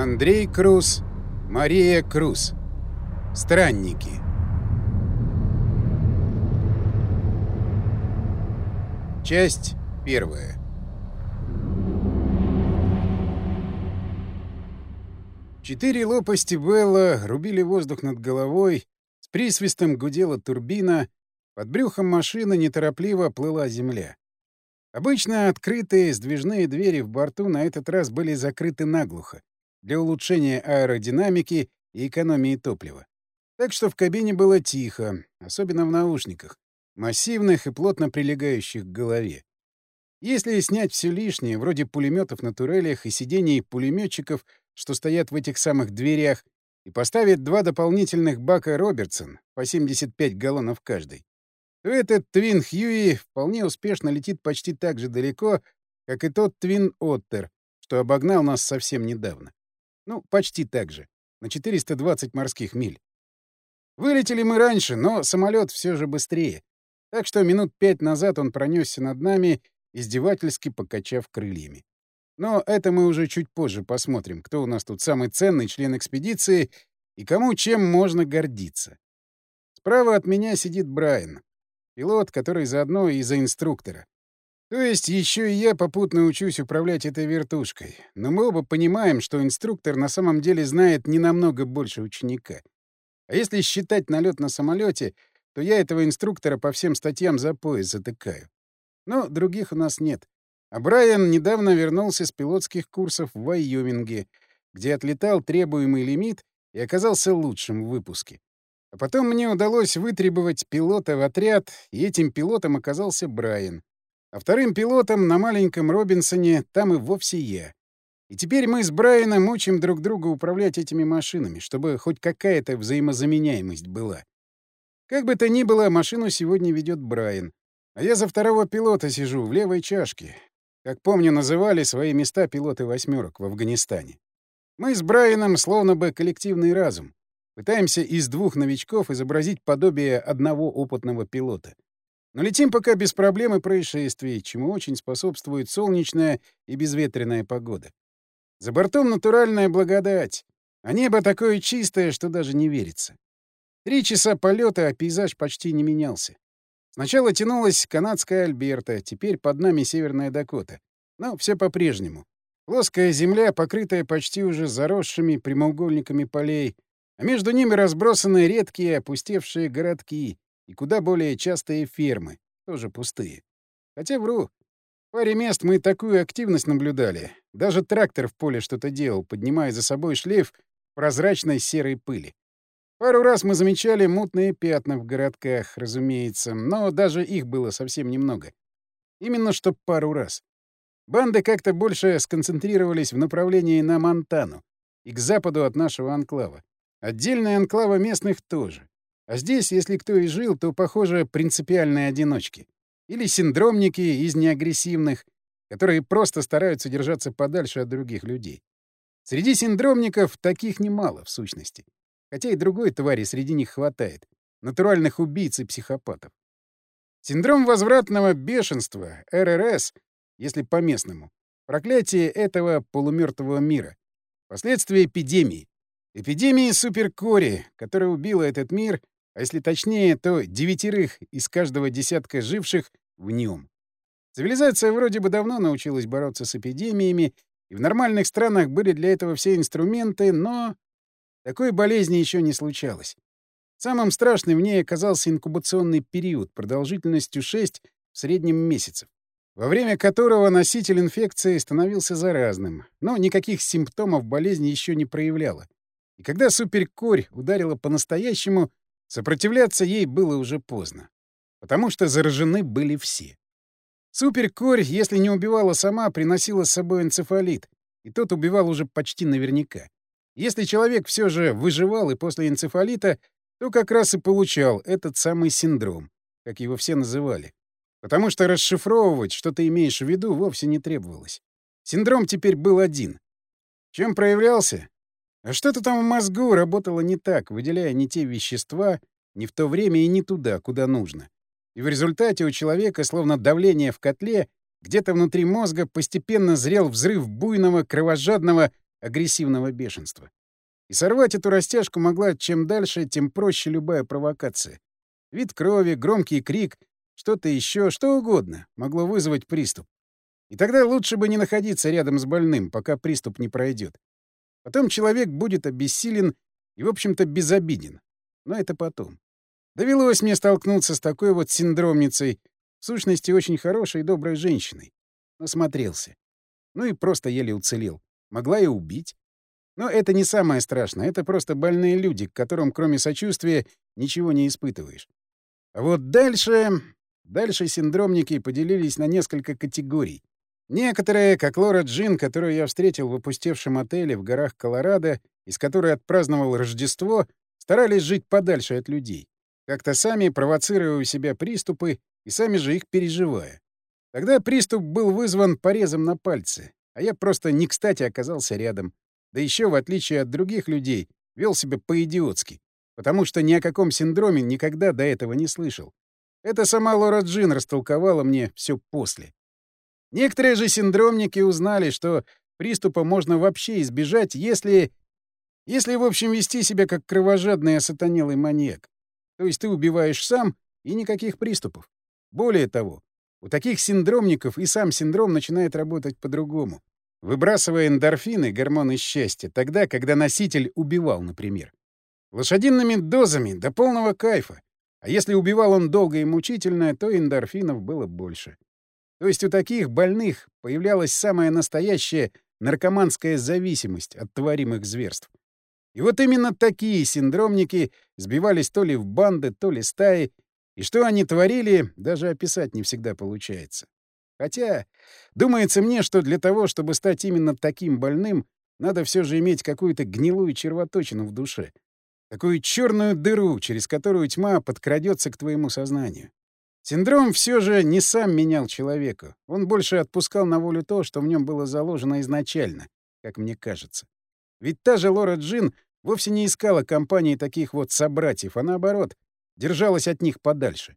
Андрей Круз, Мария Круз. Странники. Часть первая. Четыре лопасти Белла рубили воздух над головой, с присвистом гудела турбина, под брюхом машины неторопливо плыла земля. Обычно открытые сдвижные двери в борту на этот раз были закрыты наглухо для улучшения аэродинамики и экономии топлива. Так что в кабине было тихо, особенно в наушниках, массивных и плотно прилегающих к голове. Если снять все лишнее, вроде пулеметов на турелях и сидений пулеметчиков, что стоят в этих самых дверях, и поставить два дополнительных бака Робертсон по 75 галлонов каждый, то этот Твин Хьюи вполне успешно летит почти так же далеко, как и тот Твин Оттер, что обогнал нас совсем недавно. Ну, почти так же, на 420 морских миль. Вылетели мы раньше, но самолет все же быстрее. Так что минут пять назад он пронесся над нами, издевательски покачав крыльями. Но это мы уже чуть позже посмотрим, кто у нас тут самый ценный член экспедиции и кому чем можно гордиться. Справа от меня сидит Брайан, пилот, который заодно и за инструктора. То есть еще и я попутно учусь управлять этой вертушкой. Но мы оба понимаем, что инструктор на самом деле знает не намного больше ученика. А если считать налет на самолете, то я этого инструктора по всем статьям за пояс затыкаю. Но других у нас нет. А Брайан недавно вернулся с пилотских курсов в Вайоминге, где отлетал требуемый лимит и оказался лучшим в выпуске. А потом мне удалось вытребовать пилота в отряд, и этим пилотом оказался Брайан. А вторым пилотом на маленьком Робинсоне там и вовсе я. И теперь мы с Брайаном учим друг друга управлять этими машинами, чтобы хоть какая-то взаимозаменяемость была. Как бы то ни было, машину сегодня ведет Брайан. А я за второго пилота сижу в левой чашке, как помню, называли свои места пилоты «восьмерок» в Афганистане. Мы с Брайаном словно бы коллективный разум. Пытаемся из двух новичков изобразить подобие одного опытного пилота. Но летим пока без проблем и происшествий, чему очень способствует солнечная и безветренная погода. За бортом натуральная благодать, а небо такое чистое, что даже не верится. Три часа полета, а пейзаж почти не менялся. Сначала тянулась канадская Альберта, теперь под нами Северная Дакота. Но все по-прежнему. Плоская земля, покрытая почти уже заросшими прямоугольниками полей, а между ними разбросаны редкие опустевшие городки и куда более частые фермы, тоже пустые. Хотя вру. В паре мест мы такую активность наблюдали. Даже трактор в поле что-то делал, поднимая за собой шлейф прозрачной серой пыли. Пару раз мы замечали мутные пятна в городках, разумеется, но даже их было совсем немного. Именно что пару раз. Банды как-то больше сконцентрировались в направлении на Монтану и к западу от нашего анклава. Отдельные анклавы местных тоже. А здесь, если кто и жил, то, похоже, принципиальные одиночки. Или синдромники из неагрессивных, которые просто стараются держаться подальше от других людей. Среди синдромников таких немало, в сущности. Хотя и другой твари среди них хватает. Натуральных убийц и психопатов. Синдром возвратного бешенства, РРС, если по-местному. Проклятие этого полумертвого мира. Последствия эпидемии. Эпидемии суперкори, которая убила этот мир, а если точнее, то девятерых из каждого десятка живших в нем. Цивилизация вроде бы давно научилась бороться с эпидемиями, и в нормальных странах были для этого все инструменты, но такой болезни еще не случалось. Самым страшным в ней оказался инкубационный период продолжительностью 6 в среднем месяцев, во время которого носитель инфекции становился заразным, но никаких симптомов болезни еще не проявляла. И когда суперкорь ударила по-настоящему, сопротивляться ей было уже поздно, потому что заражены были все. Суперкорь, если не убивала сама, приносила с собой энцефалит, и тот убивал уже почти наверняка. Если человек все же выживал и после энцефалита, то как раз и получал этот самый синдром, как его все называли. Потому что расшифровывать, что ты имеешь в виду, вовсе не требовалось. Синдром теперь был один. Чем проявлялся? А что-то там в мозгу работало не так, выделяя не те вещества, не в то время и не туда, куда нужно. И в результате у человека, словно давление в котле, где-то внутри мозга постепенно зрел взрыв буйного, кровожадного, агрессивного бешенства. И сорвать эту растяжку могла чем дальше, тем проще любая провокация. Вид крови, громкий крик, что-то еще, что угодно могло вызвать приступ. И тогда лучше бы не находиться рядом с больным, пока приступ не пройдет. Потом человек будет обессилен и, в общем-то, безобиден. Но это потом. Довелось мне столкнуться с такой вот синдромницей, в сущности, очень хорошей и доброй женщиной. Насмотрелся. Ну и просто еле уцелел. Могла и убить. Но это не самое страшное. Это просто больные люди, к которым, кроме сочувствия, ничего не испытываешь. А вот дальше... Дальше синдромники поделились на несколько категорий. Некоторые, как Лора Джин, которую я встретил в опустевшем отеле в горах Колорадо, из которой отпраздновал Рождество, старались жить подальше от людей, как-то сами провоцируя у себя приступы и сами же их переживая. Тогда приступ был вызван порезом на пальце, а я просто не кстати оказался рядом. Да еще, в отличие от других людей, вел себя по-идиотски, потому что ни о каком синдроме никогда до этого не слышал. Это сама Лора Джин растолковала мне все после. Некоторые же синдромники узнали, что приступа можно вообще избежать, если... Если, в общем, вести себя как кровожадный осатанелый маньяк. То есть ты убиваешь сам, и никаких приступов. Более того, у таких синдромников и сам синдром начинает работать по-другому, выбрасывая эндорфины, гормоны счастья, тогда, когда носитель убивал, например. Лошадиными дозами до полного кайфа. А если убивал он долго и мучительно, то эндорфинов было больше. То есть у таких больных появлялась самая настоящая наркоманская зависимость от творимых зверств. И вот именно такие синдромники сбивались то ли в банды, то ли стаи и что они творили, даже описать не всегда получается. Хотя, думается мне, что для того, чтобы стать именно таким больным, надо все же иметь какую-то гнилую червоточину в душе. Такую черную дыру, через которую тьма подкрадется к твоему сознанию. Синдром все же не сам менял человека. Он больше отпускал на волю то, что в нем было заложено изначально, как мне кажется. Ведь та же Лора Джин вовсе не искала компании таких вот собратьев, а наоборот, держалась от них подальше.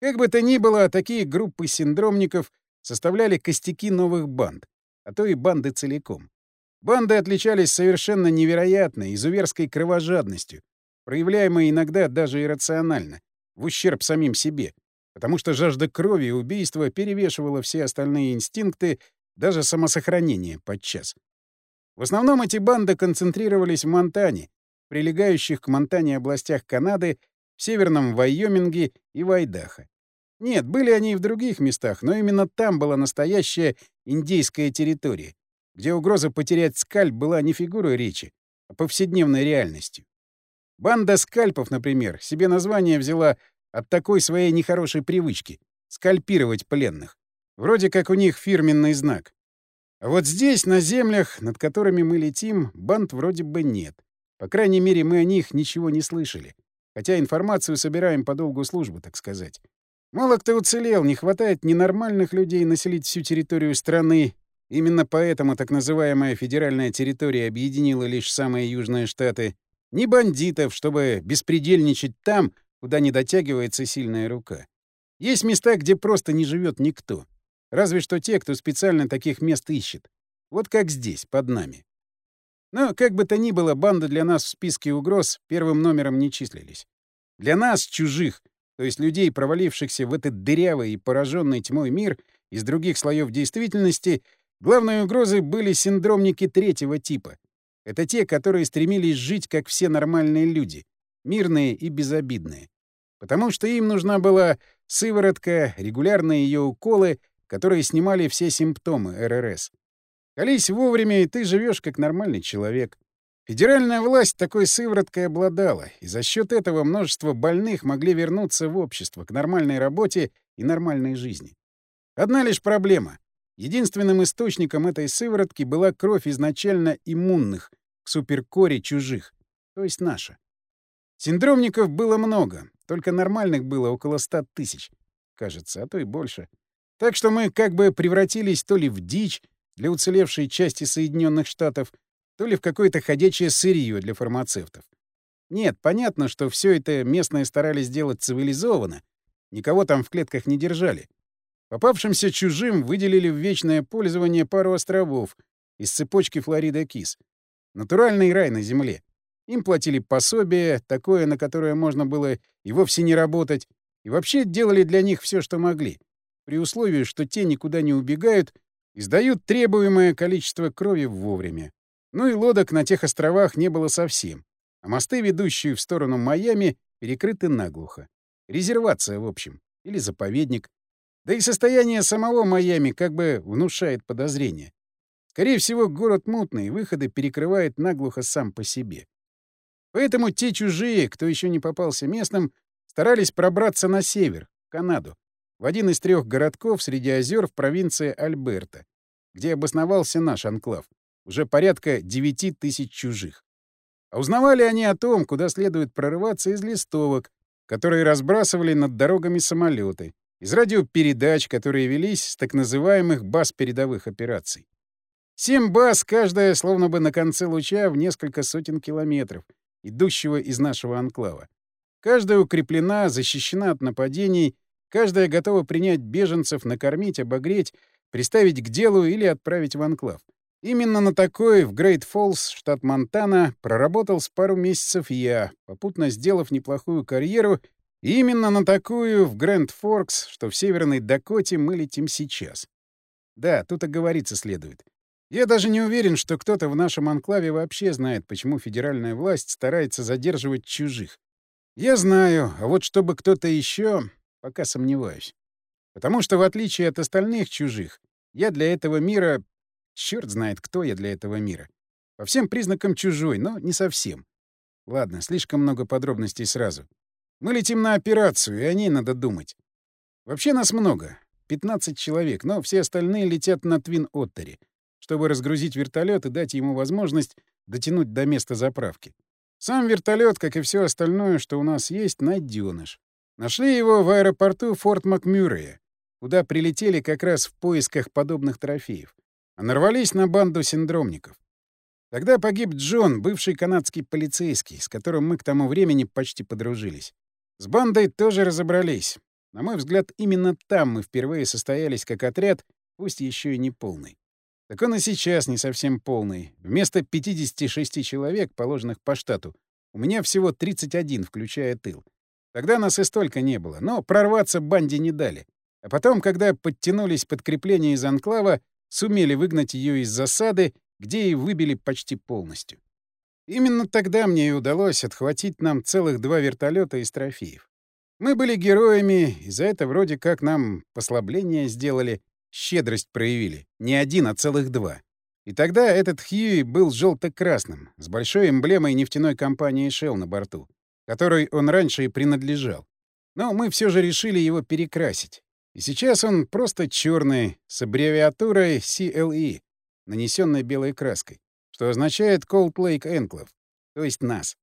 Как бы то ни было, такие группы синдромников составляли костяки новых банд, а то и банды целиком. Банды отличались совершенно невероятной, изуверской кровожадностью, проявляемой иногда даже иррационально, в ущерб самим себе, потому что жажда крови и убийства перевешивала все остальные инстинкты, даже самосохранение подчас. В основном эти банды концентрировались в Монтане, прилегающих к Монтане областях Канады в северном Вайоминге и Вайдахо. Нет, были они и в других местах, но именно там была настоящая индейская территория, где угроза потерять скальп была не фигурой речи, а повседневной реальностью. Банда скальпов, например, себе название взяла от такой своей нехорошей привычки — скальпировать пленных. Вроде как у них фирменный знак. А вот здесь, на землях, над которыми мы летим, банд вроде бы нет. По крайней мере, мы о них ничего не слышали. Хотя информацию собираем по долгу службы, так сказать. Мало кто уцелел, не хватает ненормальных людей населить всю территорию страны. Именно поэтому так называемая федеральная территория объединила лишь самые южные штаты. Ни бандитов, чтобы беспредельничать там, куда не дотягивается сильная рука. Есть места, где просто не живет никто. Разве что те, кто специально таких мест ищет. Вот как здесь, под нами. Но, как бы то ни было, банды для нас в списке угроз первым номером не числились. Для нас, чужих, то есть людей, провалившихся в этот дырявый и пораженный тьмой мир из других слоев действительности, главной угрозой были синдромники третьего типа. Это те, которые стремились жить, как все нормальные люди, мирные и безобидные. Потому что им нужна была сыворотка, регулярные ее уколы, которые снимали все симптомы РРС. Колись вовремя, и ты живешь как нормальный человек. Федеральная власть такой сывороткой обладала, и за счет этого множество больных могли вернуться в общество, к нормальной работе и нормальной жизни. Одна лишь проблема. Единственным источником этой сыворотки была кровь изначально иммунных к суперкоре чужих, то есть наша. Синдромников было много, только нормальных было около ста тысяч, кажется, а то и больше. Так что мы как бы превратились то ли в дичь, для уцелевшей части Соединенных Штатов, то ли в какое-то ходячее сырье для фармацевтов. Нет, понятно, что все это местные старались сделать цивилизованно, никого там в клетках не держали. Попавшимся чужим выделили в вечное пользование пару островов, из цепочки Флорида Кис. Натуральный рай на земле. Им платили пособие, такое, на которое можно было и вовсе не работать, и вообще делали для них все, что могли, при условии, что те никуда не убегают и сдают требуемое количество крови вовремя. Ну и лодок на тех островах не было совсем, а мосты, ведущие в сторону Майами, перекрыты наглухо. Резервация, в общем, или заповедник. Да и состояние самого Майами как бы внушает подозрение. Скорее всего, город мутный, выходы перекрывает наглухо сам по себе. Поэтому те чужие, кто еще не попался местным, старались пробраться на север, в Канаду, в один из трех городков среди озер в провинции Альберта, где обосновался наш анклав, уже порядка 9 тысяч чужих. А узнавали они о том, куда следует прорываться из листовок, которые разбрасывали над дорогами самолеты, из радиопередач, которые велись с так называемых баз передовых операций. Семь баз, каждая словно бы на конце луча в несколько сотен километров — идущего из нашего анклава. Каждая укреплена, защищена от нападений, каждая готова принять беженцев, накормить, обогреть, приставить к делу или отправить в анклав. Именно на такой в Грейт Фоллс, штат Монтана, проработал с пару месяцев я, попутно сделав неплохую карьеру, и именно на такую в Грэнд Форкс, что в Северной Дакоте, мы летим сейчас. Да, тут оговориться следует. Я даже не уверен, что кто-то в нашем анклаве вообще знает, почему федеральная власть старается задерживать чужих. Я знаю, а вот чтобы кто-то еще, пока сомневаюсь. Потому что, в отличие от остальных чужих, я для этого мира... Черт знает, кто я для этого мира. По всем признакам чужой, но не совсем. Ладно, слишком много подробностей сразу. Мы летим на операцию, и о ней надо думать. Вообще нас много. 15 человек, но все остальные летят на Твин-Оттере чтобы разгрузить вертолет и дать ему возможность дотянуть до места заправки. Сам вертолет, как и все остальное, что у нас есть, найденыш. Нашли его в аэропорту Форт Макмюррея, куда прилетели как раз в поисках подобных трофеев, а нарвались на банду синдромников. Тогда погиб Джон, бывший канадский полицейский, с которым мы к тому времени почти подружились. С бандой тоже разобрались. На мой взгляд, именно там мы впервые состоялись как отряд, пусть еще и не полный. Так он и сейчас не совсем полный. Вместо 56 человек, положенных по штату, у меня всего 31, включая тыл. Тогда нас и столько не было, но прорваться банде не дали. А потом, когда подтянулись подкрепления из Анклава, сумели выгнать ее из засады, где и выбили почти полностью. Именно тогда мне и удалось отхватить нам целых два вертолета из трофеев. Мы были героями, и за это вроде как нам послабление сделали — щедрость проявили. Не один, а целых два. И тогда этот Хьюи был желто-красным, с большой эмблемой нефтяной компании Shell на борту, которой он раньше и принадлежал. Но мы все же решили его перекрасить. И сейчас он просто черный, с аббревиатурой CLE, нанесенной белой краской, что означает Cold Lake Enclave, то есть нас.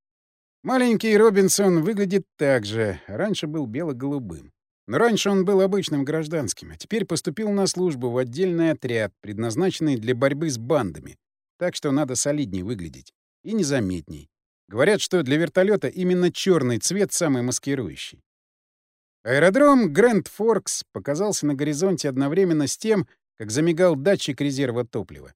Маленький Робинсон выглядит так же, а раньше был бело-голубым. Раньше он был обычным гражданским, а теперь поступил на службу в отдельный отряд, предназначенный для борьбы с бандами. Так что надо солиднее выглядеть. И незаметней. Говорят, что для вертолета именно черный цвет самый маскирующий. Аэродром Грэнд Форкс показался на горизонте одновременно с тем, как замигал датчик резерва топлива.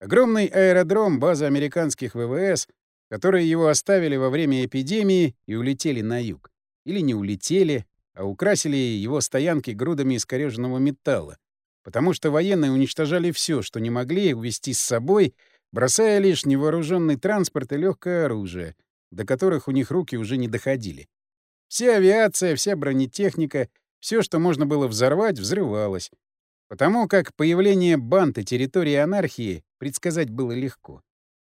Огромный аэродром базы американских ВВС, которые его оставили во время эпидемии и улетели на юг. Или не улетели, а украсили его стоянки грудами искореженного металла, потому что военные уничтожали все, что не могли увезти с собой, бросая лишь невооруженный транспорт и легкое оружие, до которых у них руки уже не доходили. Вся авиация, вся бронетехника, все, что можно было взорвать, взрывалось. Потому как появление банд и территории анархии предсказать было легко.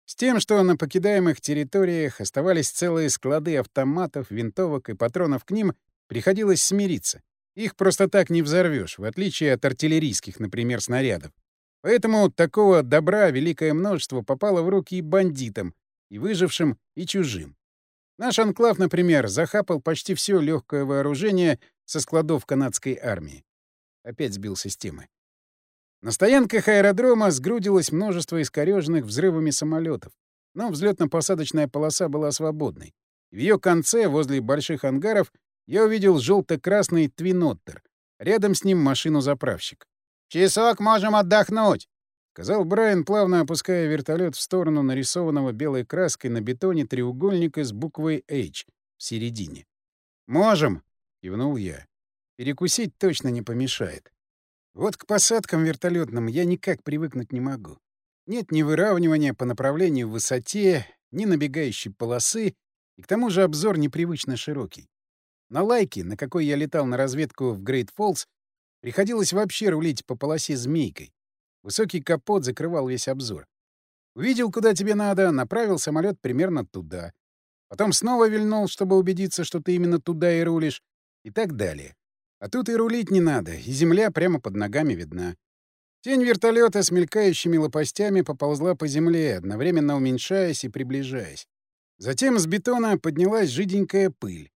С тем, что на покидаемых территориях оставались целые склады автоматов, винтовок и патронов к ним, Приходилось смириться. Их просто так не взорвешь, в отличие от артиллерийских, например, снарядов. Поэтому такого добра великое множество попало в руки и бандитам, и выжившим, и чужим. Наш анклав, например, захапал почти все легкое вооружение со складов канадской армии. Опять сбил системы. На стоянках аэродрома сгрудилось множество искореженных взрывами самолетов, но взлетно-посадочная полоса была свободной. В ее конце, возле больших ангаров, я увидел желто-красный твиноттер. Рядом с ним машину-заправщик. «Часок можем отдохнуть!» — сказал Брайан, плавно опуская вертолет в сторону нарисованного белой краской на бетоне треугольника с буквой H в середине. «Можем!» — кивнул я. «Перекусить точно не помешает. Вот к посадкам вертолетным я никак привыкнуть не могу. Нет ни выравнивания по направлению в высоте, ни набегающей полосы, и к тому же обзор непривычно широкий. На лайке, на какой я летал на разведку в Грейт Фоллс, приходилось вообще рулить по полосе змейкой. Высокий капот закрывал весь обзор. Увидел, куда тебе надо, направил самолет примерно туда. Потом снова вильнул, чтобы убедиться, что ты именно туда и рулишь, и так далее. А тут и рулить не надо, и земля прямо под ногами видна. Тень вертолета с мелькающими лопастями поползла по земле, одновременно уменьшаясь и приближаясь. Затем с бетона поднялась жиденькая пыль.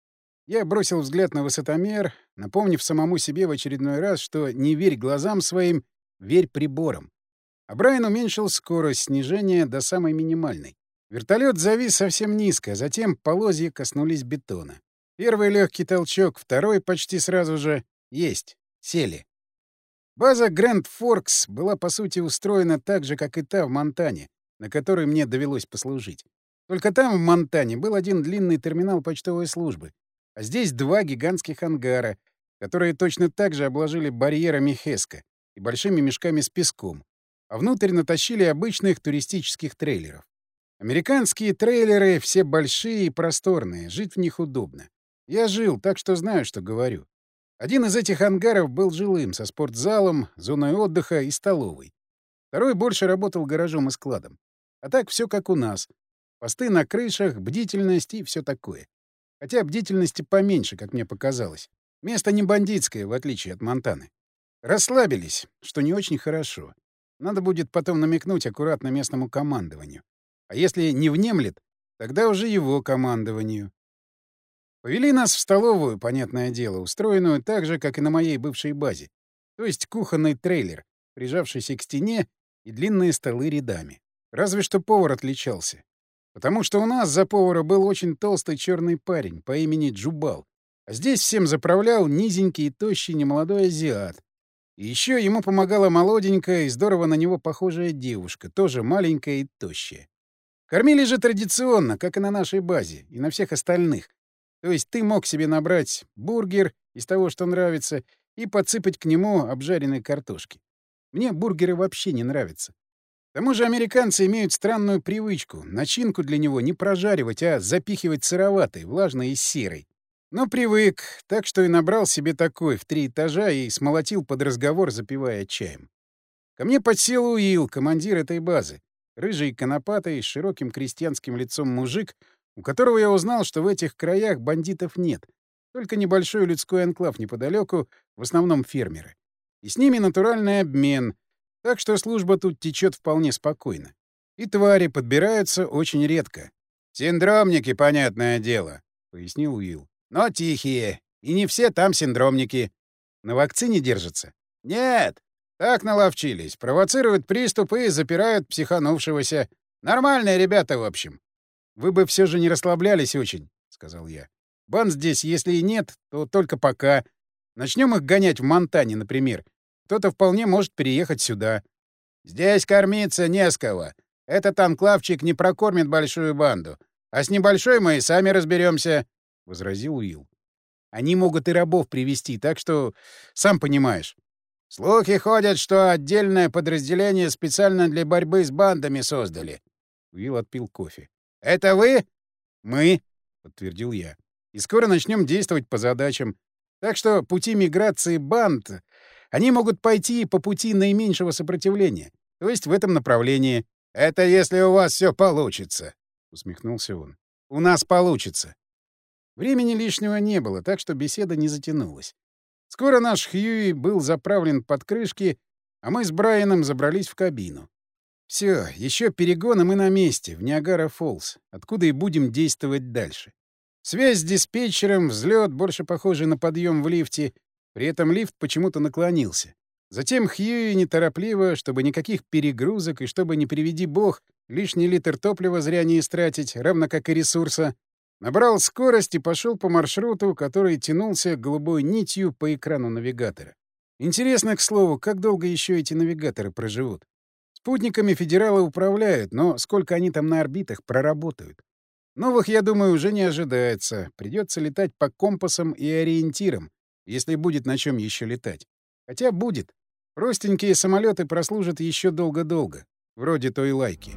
Я бросил взгляд на высотомер, напомнив самому себе в очередной раз, что не верь глазам своим, верь приборам. А Брайан уменьшил скорость снижения до самой минимальной. Вертолет завис совсем низко, затем полозья коснулись бетона. Первый легкий толчок, второй почти сразу же. Есть. Сели. База Грэнд Форкс была, по сути, устроена так же, как и та в Монтане, на которой мне довелось послужить. Только там, в Монтане, был один длинный терминал почтовой службы, а здесь два гигантских ангара, которые точно так же обложили барьерами Хеска и большими мешками с песком, а внутрь натащили обычных туристических трейлеров. Американские трейлеры все большие и просторные, жить в них удобно. Я жил, так что знаю, что говорю. Один из этих ангаров был жилым, со спортзалом, зоной отдыха и столовой. Второй больше работал гаражом и складом. А так все как у нас. Посты на крышах, бдительность и все такое. Хотя бдительности поменьше, как мне показалось. Место не бандитское, в отличие от Монтаны. Расслабились, что не очень хорошо. Надо будет потом намекнуть аккуратно местному командованию. А если не внемлет, тогда уже его командованию. Повели нас в столовую, понятное дело, устроенную так же, как и на моей бывшей базе. То есть кухонный трейлер, прижавшийся к стене и длинные столы рядами. Разве что повар отличался. Потому что у нас за повара был очень толстый черный парень по имени Джубал. А здесь всем заправлял низенький и тощий немолодой азиат. И еще ему помогала молоденькая и здорово на него похожая девушка, тоже маленькая и тощая. Кормили же традиционно, как и на нашей базе, и на всех остальных. То есть ты мог себе набрать бургер из того, что нравится, и подсыпать к нему обжаренной картошки. Мне бургеры вообще не нравятся. К тому же американцы имеют странную привычку начинку для него не прожаривать, а запихивать сыроватой, влажной и серой. Но привык, так что и набрал себе такой в три этажа и смолотил под разговор, запивая чаем. Ко мне подсел Уилл, командир этой базы. Рыжий конопатый, с широким крестьянским лицом мужик — у которого я узнал, что в этих краях бандитов нет, только небольшой людской анклав неподалеку, в основном фермеры. И с ними натуральный обмен, так что служба тут течет вполне спокойно. И твари подбираются очень редко. «Синдромники, понятное дело», — пояснил Уилл. «Но тихие, и не все там синдромники. На вакцине держатся?» «Нет, так наловчились. Провоцируют приступы и запирают психанувшегося. Нормальные ребята, в общем. «Вы бы все же не расслаблялись очень», — сказал я. «Бан здесь, если и нет, то только пока. Начнем их гонять в Монтане, например. Кто-то вполне может переехать сюда». «Здесь кормиться не с кого. Этот анклавчик не прокормит большую банду. А с небольшой мы и сами разберемся, возразил Уилл. «Они могут и рабов привести, так что... Сам понимаешь». «Слухи ходят, что отдельное подразделение специально для борьбы с бандами создали». Уилл отпил кофе. «Это вы?» «Мы», — подтвердил я. «И скоро начнем действовать по задачам. Так что пути миграции банд, они могут пойти по пути наименьшего сопротивления, то есть в этом направлении. Это если у вас все получится», — усмехнулся он. «У нас получится». Времени лишнего не было, так что беседа не затянулась. Скоро наш Хьюи был заправлен под крышки, а мы с Брайаном забрались в кабину. Все, еще перегон, и мы на месте, в Ниагара-Фоллс, откуда и будем действовать дальше. Связь с диспетчером, взлет, больше похожий на подъем в лифте. При этом лифт почему-то наклонился. Затем Хьюи неторопливо, чтобы никаких перегрузок и чтобы, не приведи бог, лишний литр топлива зря не истратить, равно как и ресурса, набрал скорость и пошел по маршруту, который тянулся голубой нитью по экрану навигатора. Интересно, к слову, как долго еще эти навигаторы проживут? Спутниками федералы управляют, но сколько они там на орбитах проработают? Новых, я думаю, уже не ожидается. Придется летать по компасам и ориентирам, если будет на чем еще летать. Хотя будет. Простенькие самолеты прослужат еще долго-долго. Вроде той лайки.